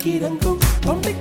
துடிக்கும் வார்த்தைக்கு இறங்கும் தொண்டை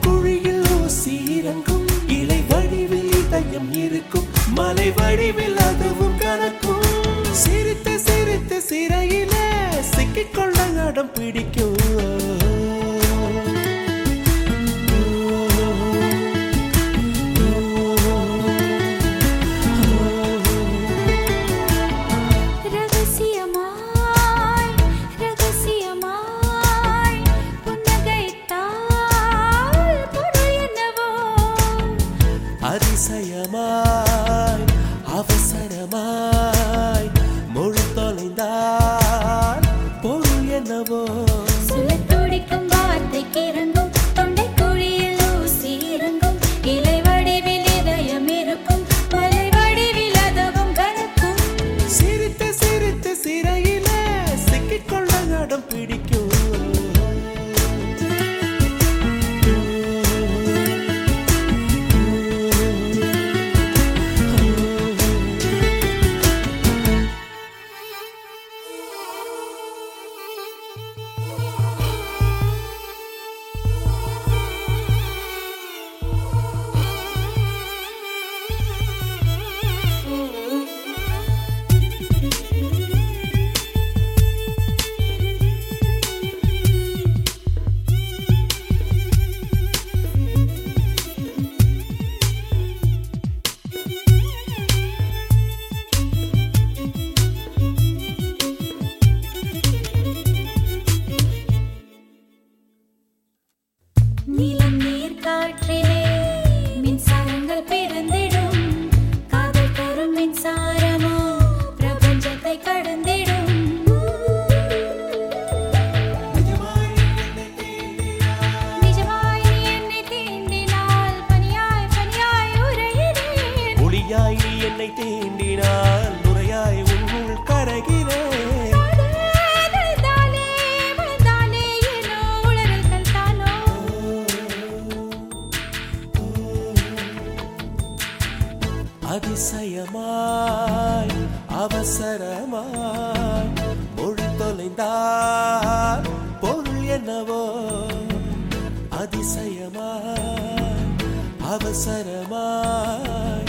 என்னை தீண்டினால் நுரையாய் உன்னுள் கரைகிறேன் அதிசயமாய் அவசரமாய் மொழி தொலைந்தால் பொருள் என்னவோ? அதிசயமாய் அவசரமாய்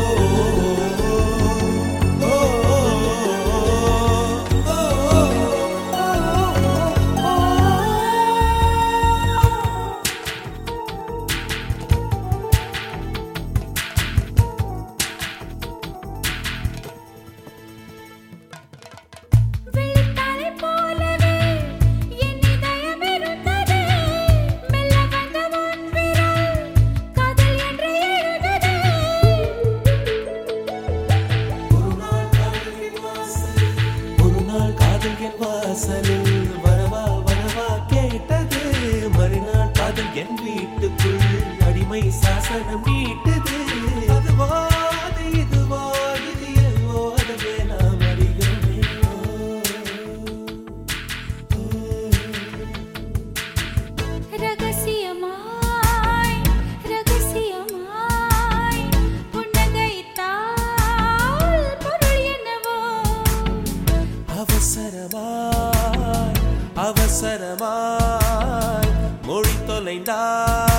சாசனம் நீட்டது அது இதுவோ இது எதுவோ அதுவே நாம் அறிகிறோமே ரகசியமாய் ரகசியமாய் புன்னகைத்தால் பொருள் என்னவோ அவசரமாய் அவசரமாய் மொழி தொலைந்தால்